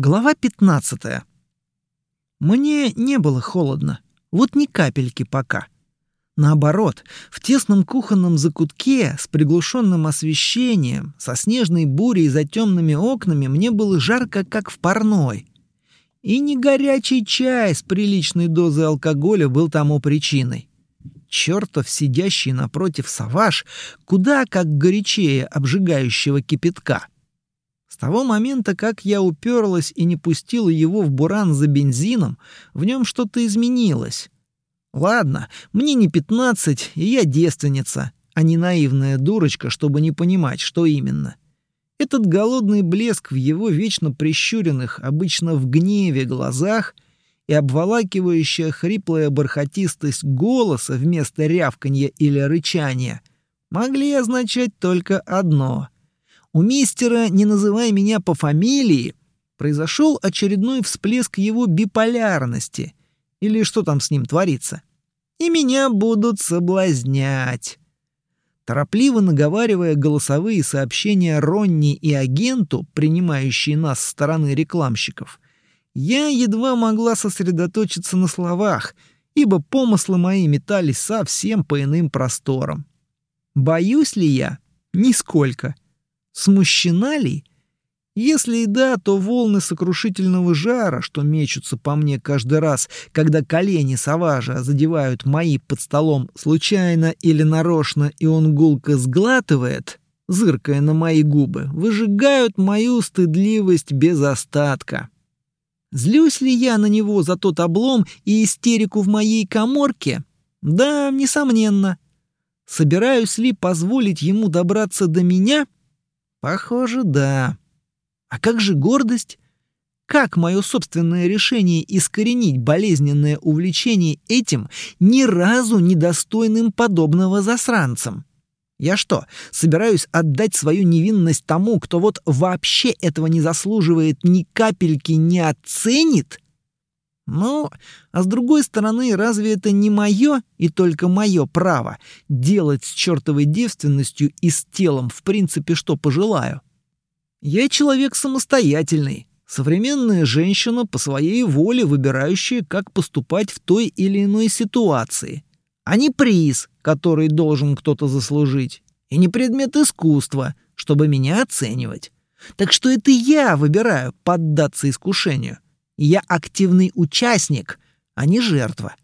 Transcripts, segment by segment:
Глава 15. Мне не было холодно. Вот ни капельки пока. Наоборот, в тесном кухонном закутке с приглушенным освещением, со снежной бурей за темными окнами мне было жарко, как в парной. И не горячий чай с приличной дозой алкоголя был тому причиной. Чертов сидящий напротив саваж куда как горячее обжигающего кипятка. С того момента, как я уперлась и не пустила его в буран за бензином, в нем что-то изменилось. Ладно, мне не пятнадцать, и я девственница, а не наивная дурочка, чтобы не понимать, что именно. Этот голодный блеск в его вечно прищуренных, обычно в гневе глазах и обволакивающая хриплая бархатистость голоса вместо рявканья или рычания могли означать только одно — у мистера «Не называй меня по фамилии» произошел очередной всплеск его биполярности. Или что там с ним творится? И меня будут соблазнять. Торопливо наговаривая голосовые сообщения Ронни и агенту, принимающие нас с стороны рекламщиков, я едва могла сосредоточиться на словах, ибо помыслы мои метались совсем по иным просторам. Боюсь ли я? Нисколько. — Смущена ли? Если и да, то волны сокрушительного жара, что мечутся по мне каждый раз, когда колени Саважа задевают мои под столом случайно или нарочно, и он гулко сглатывает, зыркая на мои губы, выжигают мою стыдливость без остатка. Злюсь ли я на него за тот облом и истерику в моей коморке? Да, несомненно. Собираюсь ли позволить ему добраться до меня — Похоже, да. А как же гордость? Как мое собственное решение искоренить болезненное увлечение этим ни разу недостойным подобного засранцам? Я что, собираюсь отдать свою невинность тому, кто вот вообще этого не заслуживает, ни капельки не оценит? Ну, а с другой стороны, разве это не мое и только мое право делать с чертовой девственностью и с телом в принципе что пожелаю? Я человек самостоятельный, современная женщина по своей воле выбирающая, как поступать в той или иной ситуации, а не приз, который должен кто-то заслужить, и не предмет искусства, чтобы меня оценивать. Так что это я выбираю поддаться искушению. Я активный участник, а не жертва.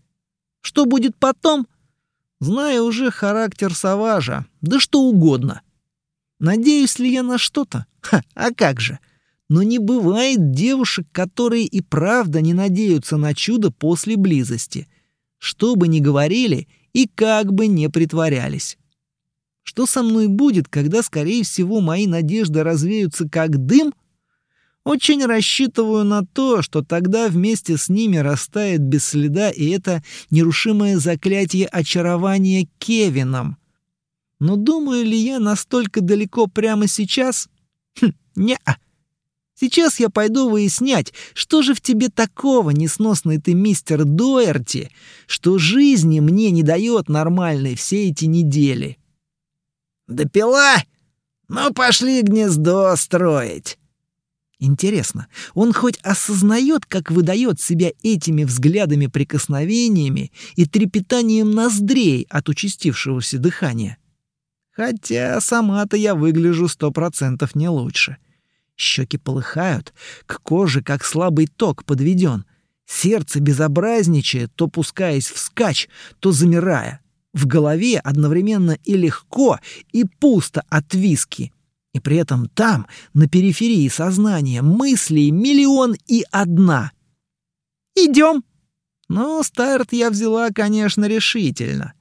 Что будет потом? Знаю уже характер Саважа, да что угодно. Надеюсь ли я на что-то? Ха, а как же? Но не бывает девушек, которые и правда не надеются на чудо после близости. Что бы ни говорили и как бы не притворялись. Что со мной будет, когда, скорее всего, мои надежды развеются как дым — очень рассчитываю на то, что тогда вместе с ними растает без следа и это нерушимое заклятие очарования Кевином. Но думаю ли я настолько далеко прямо сейчас? Хм, не-а. Сейчас я пойду выяснять, что же в тебе такого, несносный ты мистер Дуэрти, что жизни мне не дает нормальной все эти недели. «Допила? Ну, пошли гнездо строить!» Интересно, он хоть осознает, как выдает себя этими взглядами прикосновениями и трепетанием ноздрей от участившегося дыхания? Хотя сама-то я выгляжу сто процентов не лучше. Щеки полыхают, к коже как слабый ток подведен. Сердце безобразничает, то пускаясь вскачь, то замирая. В голове одновременно и легко, и пусто от виски, и при этом там, на периферии сознания, мыслей миллион и одна. «Идем!» Ну, старт я взяла, конечно, решительно.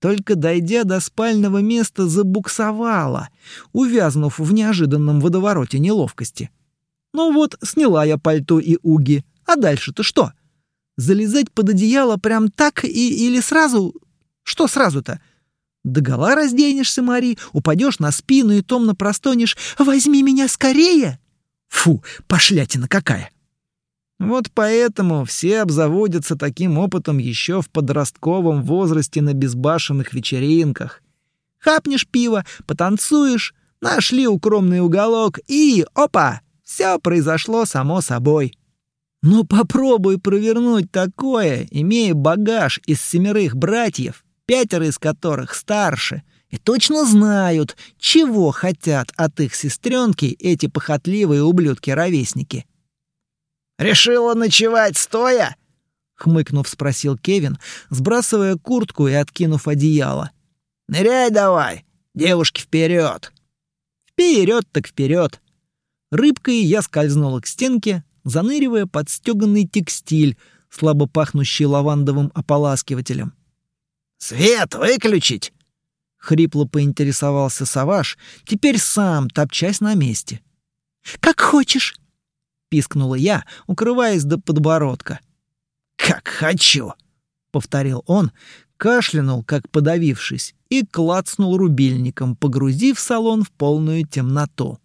Только дойдя до спального места, забуксовала, увязнув в неожиданном водовороте неловкости. Ну вот, сняла я пальто и уги. А дальше-то что? Залезать под одеяло прям так и или сразу? Что сразу-то? Догола разденешься, Мари, упадешь на спину и томно простонешь «Возьми меня скорее!» Фу, пошлятина какая! Вот поэтому все обзаводятся таким опытом еще в подростковом возрасте на безбашенных вечеринках. Хапнешь пиво, потанцуешь, нашли укромный уголок и, опа, Все произошло само собой. Но попробуй провернуть такое, имея багаж из семерых братьев, пятеро из которых старше, и точно знают, чего хотят от их сестренки эти похотливые ублюдки-ровесники. «Решила ночевать стоя?» — хмыкнув, спросил Кевин, сбрасывая куртку и откинув одеяло. «Ныряй давай, девушки, вперед!» Вперед так вперед. Рыбкой я скользнула к стенке, заныривая под стёганный текстиль, слабо пахнущий лавандовым ополаскивателем. «Свет выключить!» — хрипло поинтересовался Саваш, теперь сам топчась на месте. «Как хочешь!» — пискнула я, укрываясь до подбородка. «Как хочу!» — повторил он, кашлянул, как подавившись, и клацнул рубильником, погрузив салон в полную темноту.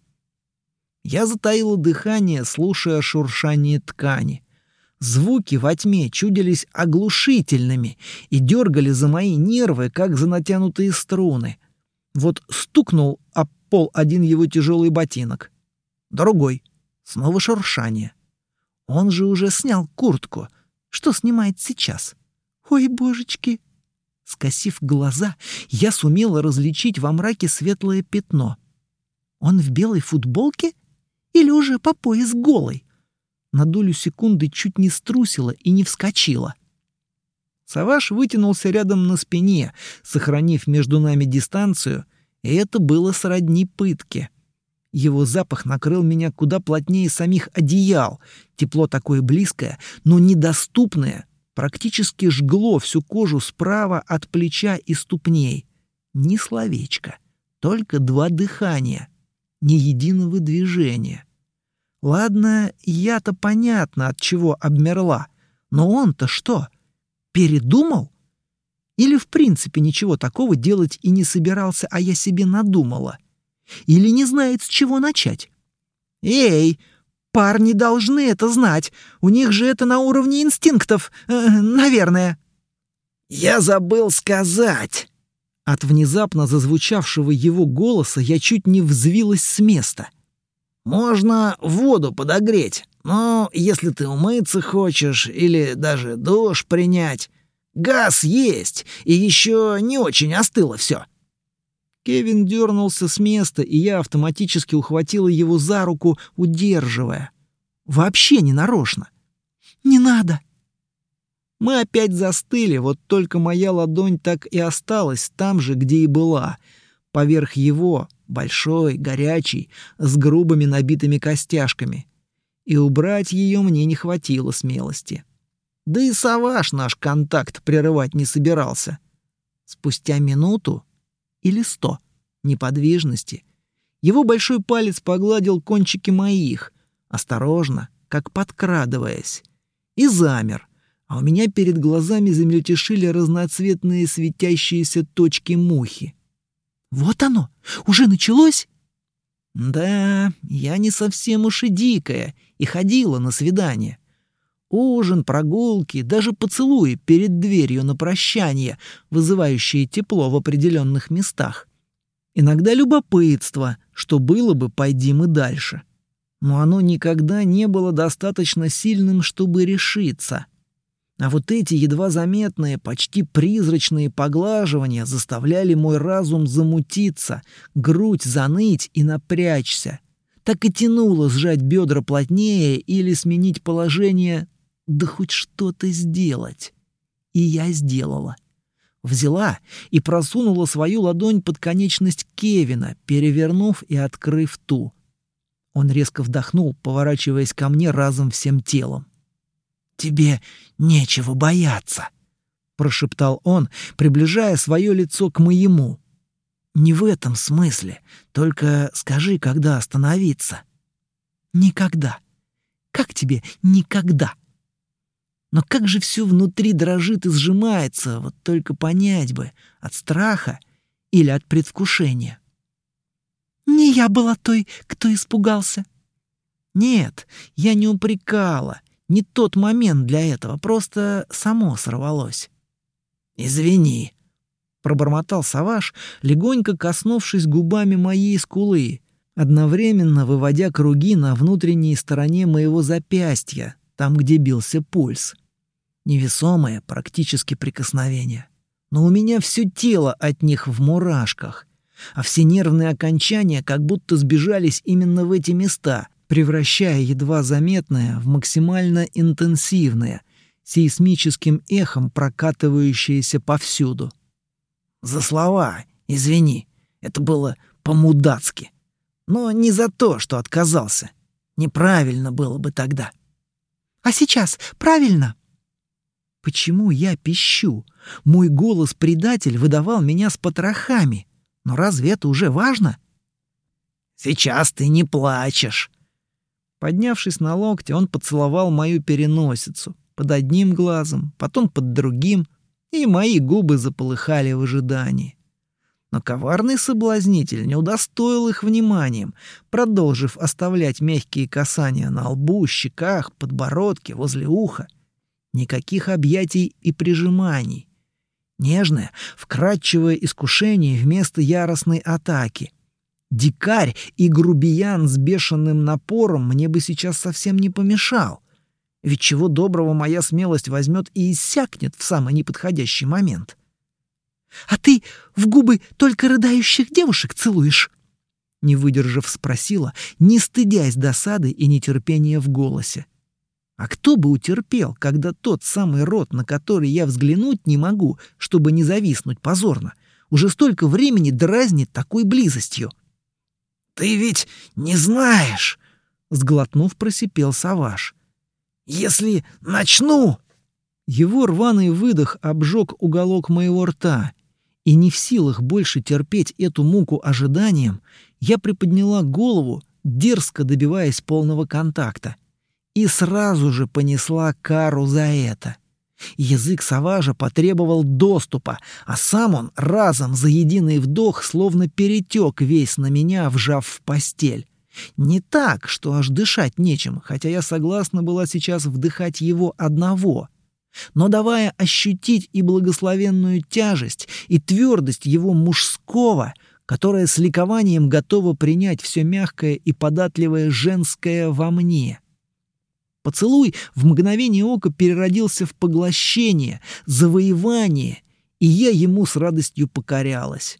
Я затаила дыхание, слушая шуршание ткани. Звуки во тьме чудились оглушительными и дергали за мои нервы, как за натянутые струны. Вот стукнул об пол один его тяжелый ботинок. Другой. Снова шуршание. Он же уже снял куртку. Что снимает сейчас? Ой, божечки! Скосив глаза, я сумела различить во мраке светлое пятно. Он в белой футболке или уже по пояс голый? На долю секунды чуть не струсила и не вскочила. Саваш вытянулся рядом на спине, сохранив между нами дистанцию, и это было сродни пытке. Его запах накрыл меня куда плотнее самих одеял, тепло такое близкое, но недоступное, практически жгло всю кожу справа от плеча и ступней. Ни словечко, только два дыхания, ни единого движения. Ладно, я-то понятно, от чего обмерла, но он-то что, передумал? Или в принципе ничего такого делать и не собирался, а я себе надумала? Или не знает, с чего начать? «Эй, Парни должны это знать. У них же это на уровне инстинктов, э, наверное. Я забыл сказать. От внезапно зазвучавшего его голоса я чуть не взвилась с места. Можно воду подогреть, но если ты умыться хочешь или даже душ принять, газ есть, и еще не очень остыло все. Кевин дернулся с места, и я автоматически ухватила его за руку, удерживая. Вообще не нарочно. «Не надо!» Мы опять застыли, вот только моя ладонь так и осталась там же, где и была, поверх его, большой, горячий, с грубыми набитыми костяшками. И убрать ее мне не хватило смелости. Да и Саваш наш контакт прерывать не собирался. Спустя минуту или сто неподвижности. Его большой палец погладил кончики моих, осторожно, как подкрадываясь, и замер, а у меня перед глазами замельтешили разноцветные светящиеся точки мухи. «Вот оно! Уже началось?» «Да, я не совсем уж и дикая, и ходила на свидание. Ужин, прогулки, даже поцелуи перед дверью на прощание, вызывающие тепло в определенных местах. Иногда любопытство, что было бы, пойди мы дальше. Но оно никогда не было достаточно сильным, чтобы решиться. А вот эти едва заметные, почти призрачные поглаживания заставляли мой разум замутиться, грудь заныть и напрячься. Так и тянуло сжать бедра плотнее или сменить положение, да хоть что-то сделать. И я сделала взяла и просунула свою ладонь под конечность Кевина, перевернув и открыв ту. Он резко вдохнул, поворачиваясь ко мне разом всем телом. «Тебе нечего бояться», — прошептал он, приближая свое лицо к моему. «Не в этом смысле, только скажи, когда остановиться». «Никогда. Как тебе никогда?» Но как же все внутри дрожит и сжимается, вот только понять бы, от страха или от предвкушения. Не я была той, кто испугался. Нет, я не упрекала. Не тот момент для этого, просто само сорвалось. «Извини», — пробормотал Саваш, легонько коснувшись губами моей скулы, одновременно выводя круги на внутренней стороне моего запястья, там, где бился пульс. Невесомое практически прикосновение. Но у меня все тело от них в мурашках, а все нервные окончания как будто сбежались именно в эти места, превращая едва заметное в максимально интенсивное, сейсмическим эхом прокатывающееся повсюду. «За слова, извини, это было по-мудацки. Но не за то, что отказался. Неправильно было бы тогда». «А сейчас правильно?» Почему я пищу? Мой голос-предатель выдавал меня с потрохами. Но разве это уже важно? «Сейчас ты не плачешь», Поднявшись на локте, он поцеловал мою переносицу. Под одним глазом, потом под другим, и мои губы заполыхали в ожидании. Но коварный соблазнитель не удостоил их вниманием, продолжив оставлять мягкие касания на лбу, щеках, подбородке, возле уха. Никаких объятий и прижиманий. Нежное, вкрадчивое искушение вместо яростной атаки. Дикарь и грубиян с бешеным напором мне бы сейчас совсем не помешал. Ведь чего доброго моя смелость возьмет и иссякнет в самый неподходящий момент. «А ты в губы только рыдающих девушек целуешь?» Не выдержав, спросила, не стыдясь досады и нетерпения в голосе. А кто бы утерпел, когда тот самый рот, на который я взглянуть не могу, чтобы не зависнуть позорно, уже столько времени дразнит такой близостью? «Ты ведь не знаешь!» — сглотнув, просипел Саваш. «Если начну...» Его рваный выдох обжег уголок моего рта, и не в силах больше терпеть эту муку ожиданием, я приподняла голову, дерзко добиваясь полного контакта, и сразу же понесла кару за это — Язык Саважа потребовал доступа, а сам он разом за единый вдох словно перетек весь на меня, вжав в постель. Не так, что аж дышать нечем, хотя я согласна была сейчас вдыхать его одного, но давая ощутить и благословенную тяжесть, и твердость его мужского, которая с ликованием готова принять все мягкое и податливое женское во мне — Поцелуй в мгновение ока переродился в поглощение, завоевание, и я ему с радостью покорялась.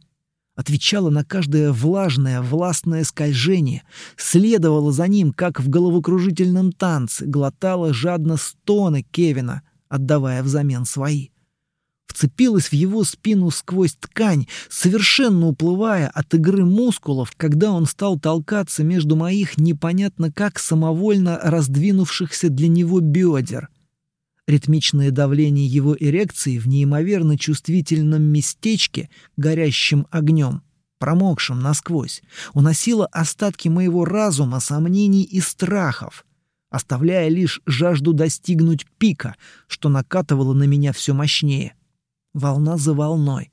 Отвечала на каждое влажное, властное скольжение, следовала за ним, как в головокружительном танце, глотала жадно стоны Кевина, отдавая взамен свои вцепилась в его спину сквозь ткань, совершенно уплывая от игры мускулов, когда он стал толкаться между моих непонятно как самовольно раздвинувшихся для него бедер. Ритмичное давление его эрекции в неимоверно чувствительном местечке, горящим огнем, промокшим насквозь, уносило остатки моего разума, сомнений и страхов, оставляя лишь жажду достигнуть пика, что накатывало на меня все мощнее волна за волной.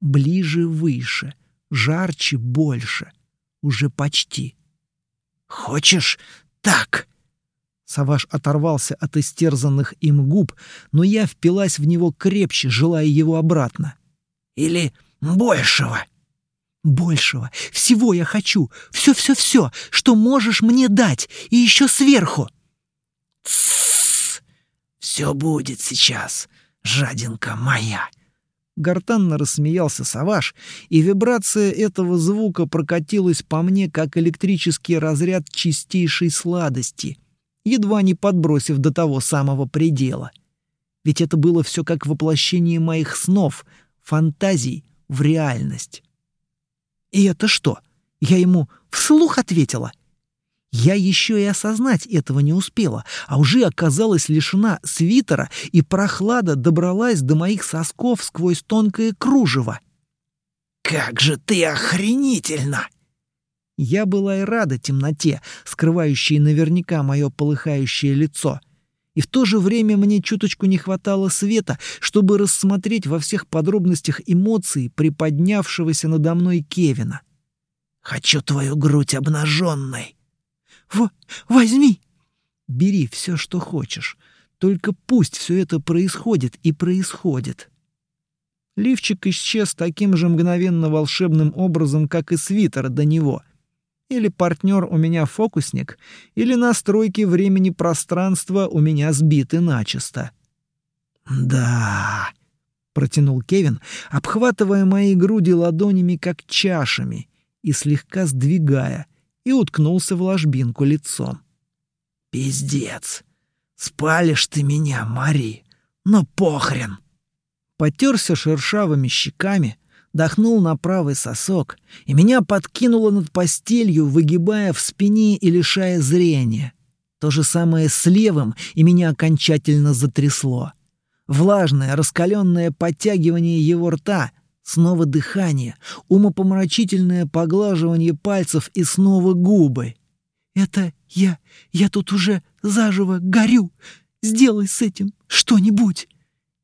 Ближе выше, жарче больше. Уже почти. «Хочешь так?» Саваш оторвался от истерзанных им губ, но я впилась в него крепче, желая его обратно. «Или большего?» «Большего. Всего я хочу. Все-все-все, что можешь мне дать. И еще сверху». «Тссс. Все будет сейчас жадинка моя!» Гортанно рассмеялся Саваш, и вибрация этого звука прокатилась по мне, как электрический разряд чистейшей сладости, едва не подбросив до того самого предела. Ведь это было все как воплощение моих снов, фантазий в реальность. И это что? Я ему вслух ответила — я еще и осознать этого не успела, а уже оказалась лишена свитера, и прохлада добралась до моих сосков сквозь тонкое кружево. «Как же ты охренительно!» Я была и рада темноте, скрывающей наверняка мое полыхающее лицо. И в то же время мне чуточку не хватало света, чтобы рассмотреть во всех подробностях эмоций приподнявшегося надо мной Кевина. «Хочу твою грудь обнаженной!» В возьми!» «Бери все, что хочешь. Только пусть все это происходит и происходит». Лифчик исчез таким же мгновенно волшебным образом, как и свитер до него. Или партнер у меня фокусник, или настройки времени-пространства у меня сбиты начисто. «Да», — протянул Кевин, обхватывая мои груди ладонями как чашами и слегка сдвигая, и уткнулся в ложбинку лицом. «Пиздец! Спалишь ты меня, Мари! Но похрен!» Потерся шершавыми щеками, дохнул на правый сосок, и меня подкинуло над постелью, выгибая в спине и лишая зрения. То же самое с левым, и меня окончательно затрясло. Влажное, раскаленное подтягивание его рта, снова дыхание, умопомрачительное поглаживание пальцев и снова губы. «Это я... я тут уже заживо горю. Сделай с этим что-нибудь».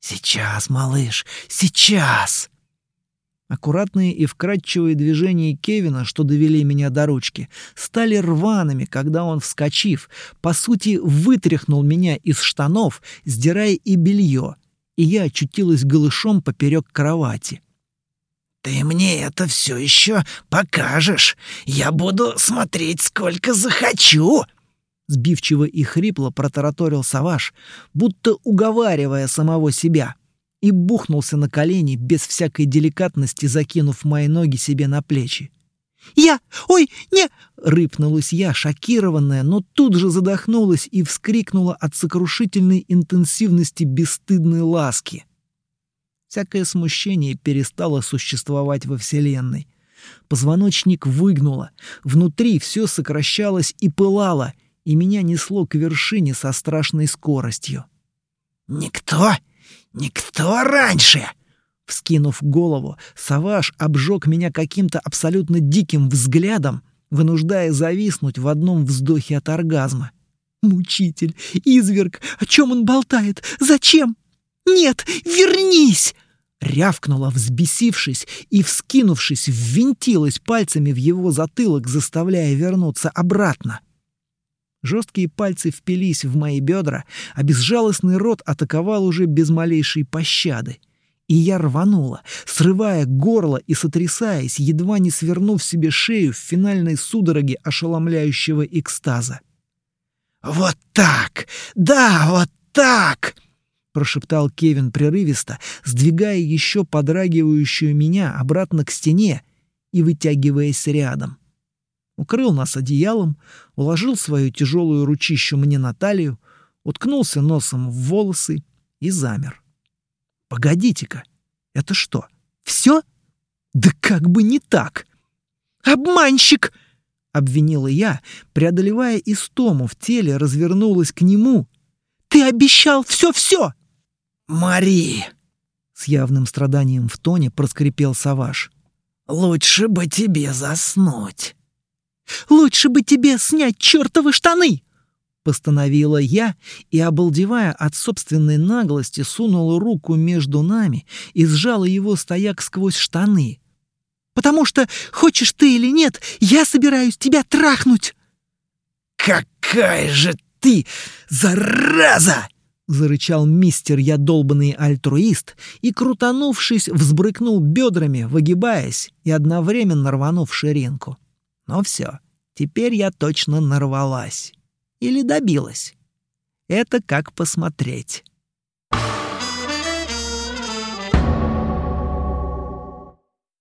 «Сейчас, малыш, сейчас!» Аккуратные и вкрадчивые движения Кевина, что довели меня до ручки, стали рваными, когда он, вскочив, по сути, вытряхнул меня из штанов, сдирая и белье, и я очутилась голышом поперек кровати. «Ты мне это все еще покажешь. Я буду смотреть, сколько захочу!» Сбивчиво и хрипло протараторил Саваш, будто уговаривая самого себя — и бухнулся на колени, без всякой деликатности закинув мои ноги себе на плечи. «Я! Ой, не!» — рыпнулась я, шокированная, но тут же задохнулась и вскрикнула от сокрушительной интенсивности бесстыдной ласки. Всякое смущение перестало существовать во Вселенной. Позвоночник выгнуло, внутри все сокращалось и пылало, и меня несло к вершине со страшной скоростью. «Никто «Никто раньше!» Вскинув голову, Саваш обжег меня каким-то абсолютно диким взглядом, вынуждая зависнуть в одном вздохе от оргазма. «Мучитель! Изверг! О чем он болтает? Зачем? Нет! Вернись!» Рявкнула, взбесившись и, вскинувшись, ввинтилась пальцами в его затылок, заставляя вернуться обратно. Жесткие пальцы впились в мои бедра, а безжалостный рот атаковал уже без малейшей пощады. И я рванула, срывая горло и сотрясаясь, едва не свернув себе шею в финальной судороге ошеломляющего экстаза. «Вот так! Да, вот так!» — прошептал Кевин прерывисто, сдвигая еще подрагивающую меня обратно к стене и вытягиваясь рядом укрыл нас одеялом, уложил свою тяжелую ручищу мне на талию, уткнулся носом в волосы и замер. «Погодите-ка, это что, все? Да как бы не так!» «Обманщик!» — обвинила я, преодолевая истому в теле, развернулась к нему. «Ты обещал все-все!» «Мари!» — с явным страданием в тоне проскрипел Саваш. «Лучше бы тебе заснуть!» Лучше бы тебе снять чертовы штаны!» Постановила я и, обалдевая от собственной наглости, сунула руку между нами и сжала его стояк сквозь штаны. «Потому что, хочешь ты или нет, я собираюсь тебя трахнуть!» «Какая же ты, зараза!» — зарычал мистер я долбанный альтруист и, крутанувшись, взбрыкнул бедрами, выгибаясь и одновременно рванув ширинку. Но все, теперь я точно нарвалась. Или добилась. Это как посмотреть.